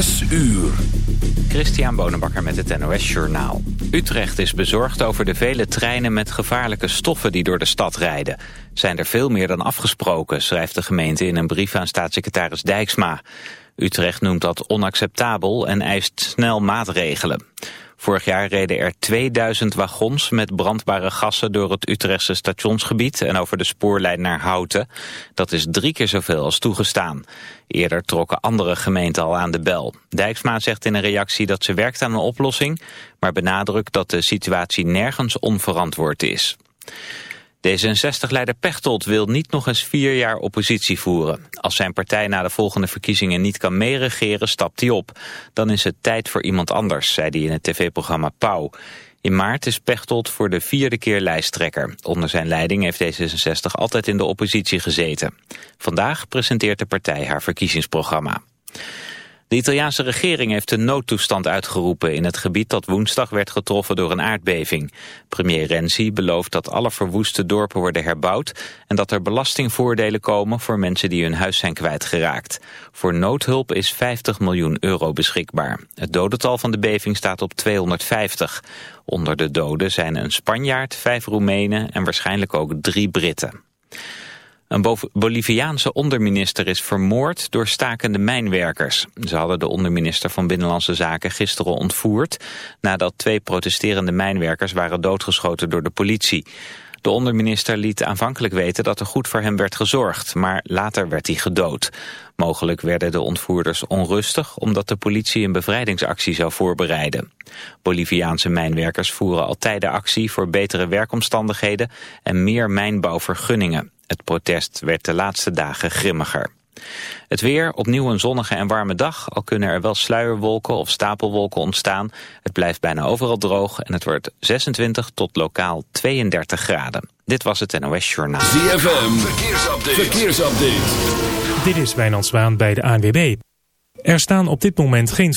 Zes uur. Christian Bonenbakker met het NOS Journaal. Utrecht is bezorgd over de vele treinen met gevaarlijke stoffen die door de stad rijden. Zijn er veel meer dan afgesproken, schrijft de gemeente in een brief aan staatssecretaris Dijksma. Utrecht noemt dat onacceptabel en eist snel maatregelen. Vorig jaar reden er 2000 wagons met brandbare gassen door het Utrechtse stationsgebied en over de spoorlijn naar Houten. Dat is drie keer zoveel als toegestaan. Eerder trokken andere gemeenten al aan de bel. Dijksma zegt in een reactie dat ze werkt aan een oplossing, maar benadrukt dat de situatie nergens onverantwoord is. D66-leider Pechtold wil niet nog eens vier jaar oppositie voeren. Als zijn partij na de volgende verkiezingen niet kan meeregeren, stapt hij op. Dan is het tijd voor iemand anders, zei hij in het tv-programma Pauw. In maart is Pechtold voor de vierde keer lijsttrekker. Onder zijn leiding heeft D66 altijd in de oppositie gezeten. Vandaag presenteert de partij haar verkiezingsprogramma. De Italiaanse regering heeft een noodtoestand uitgeroepen in het gebied dat woensdag werd getroffen door een aardbeving. Premier Renzi belooft dat alle verwoeste dorpen worden herbouwd en dat er belastingvoordelen komen voor mensen die hun huis zijn kwijtgeraakt. Voor noodhulp is 50 miljoen euro beschikbaar. Het dodental van de beving staat op 250. Onder de doden zijn een Spanjaard, vijf Roemenen en waarschijnlijk ook drie Britten. Een Boliviaanse onderminister is vermoord door stakende mijnwerkers. Ze hadden de onderminister van Binnenlandse Zaken gisteren ontvoerd... nadat twee protesterende mijnwerkers waren doodgeschoten door de politie. De onderminister liet aanvankelijk weten dat er goed voor hem werd gezorgd... maar later werd hij gedood. Mogelijk werden de ontvoerders onrustig... omdat de politie een bevrijdingsactie zou voorbereiden. Boliviaanse mijnwerkers voeren al tijden actie voor betere werkomstandigheden... en meer mijnbouwvergunningen. Het protest werd de laatste dagen grimmiger. Het weer, opnieuw een zonnige en warme dag. Al kunnen er wel sluierwolken of stapelwolken ontstaan. Het blijft bijna overal droog en het wordt 26 tot lokaal 32 graden. Dit was het NOS Journaal. ZFM, verkeersupdate. verkeersupdate. Dit is Wijnand Zwaan bij de ANWB. Er staan op dit moment geen...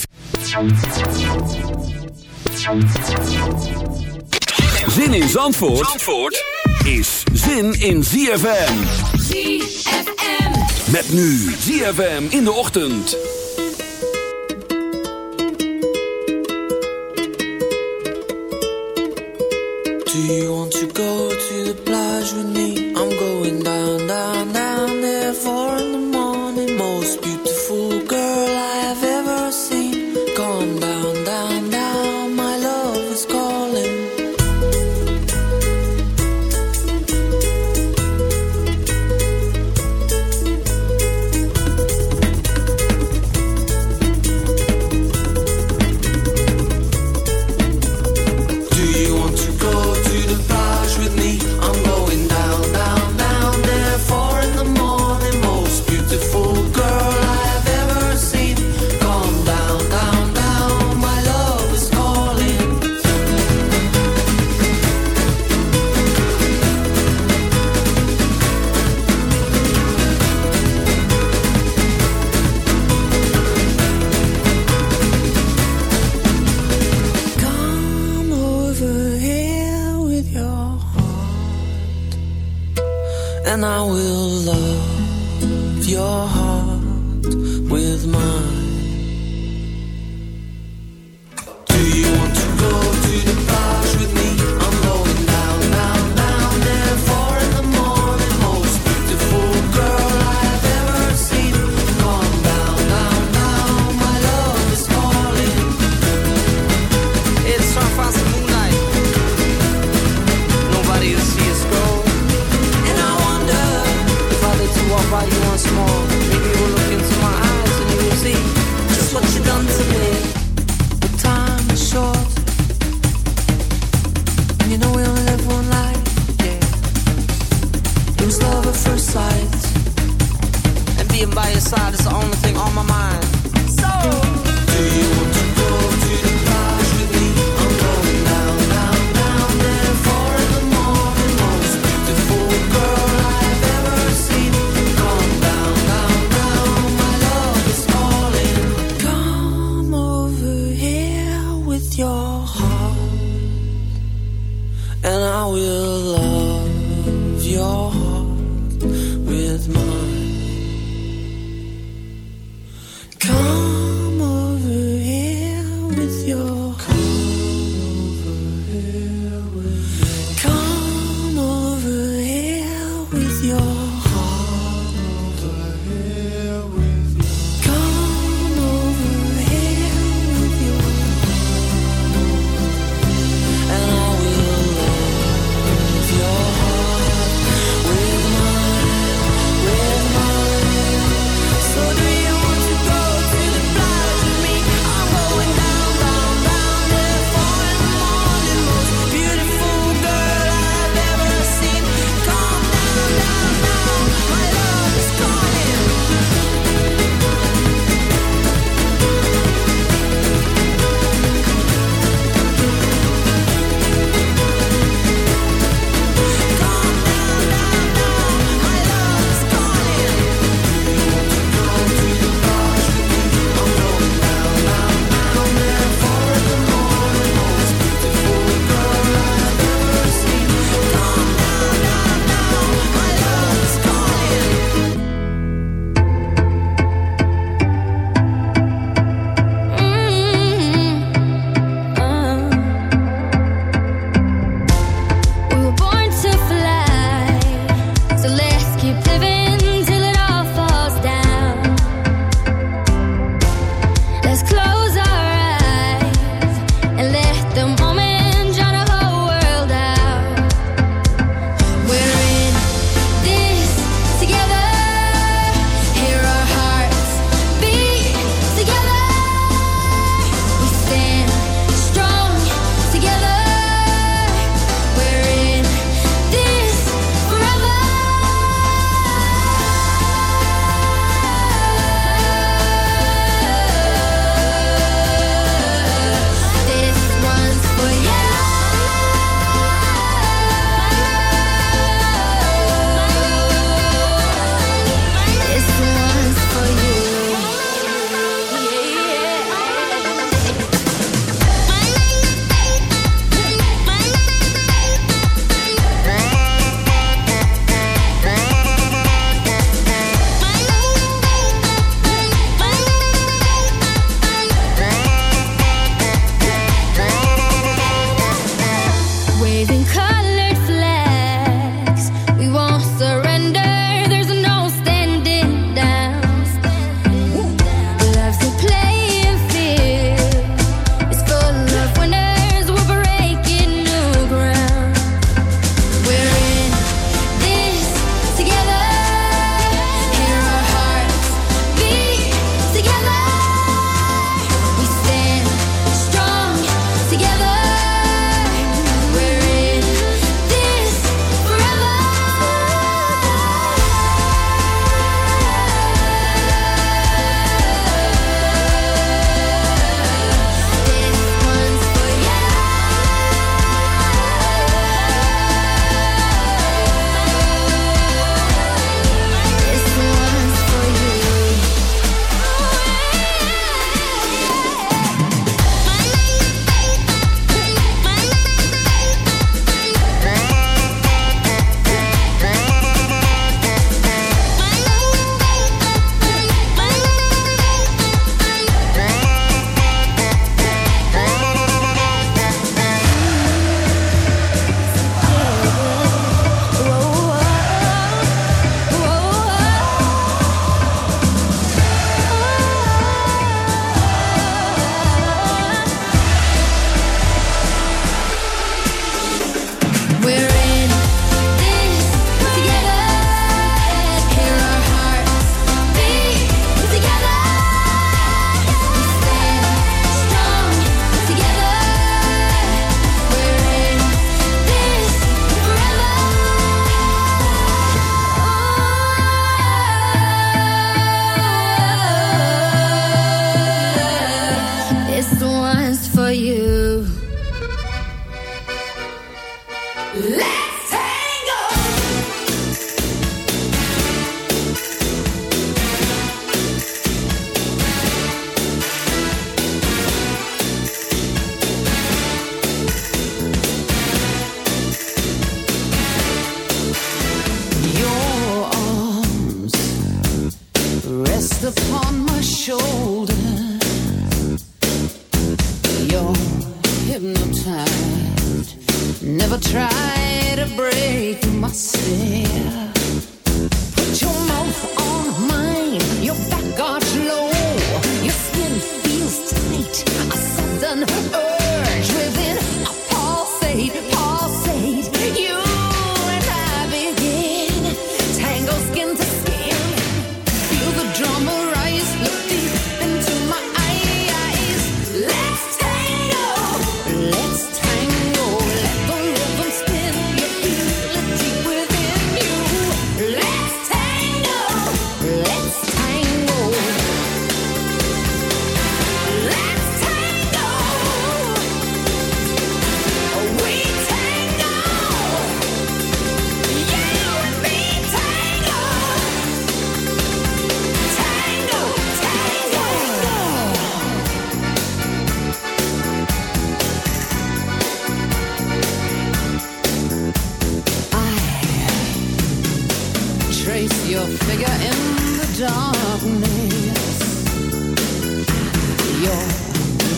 Zin in Zandvoort? Zandvoort? Is zin in ZFM. ZFM. Met nu ZFM in de ochtend. Do you want to go to the plage with me? I'm going down, down, down there for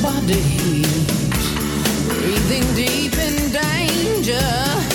body, breathing deep in danger.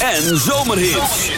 en zomerhits.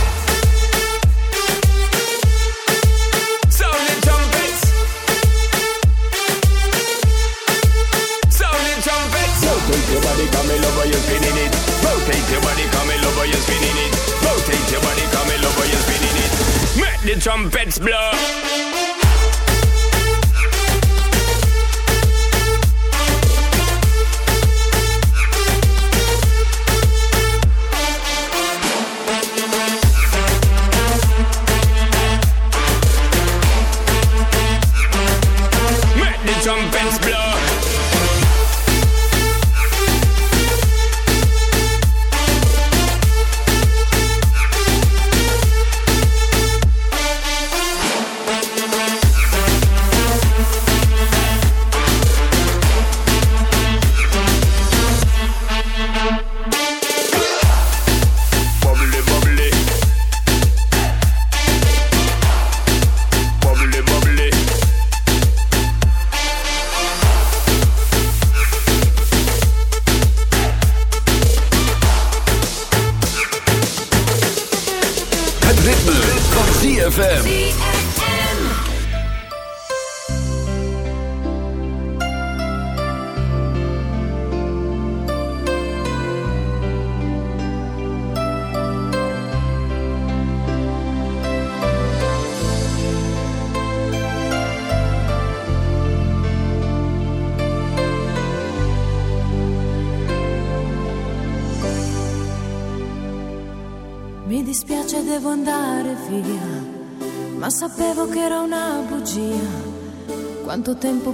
The trumpets blow.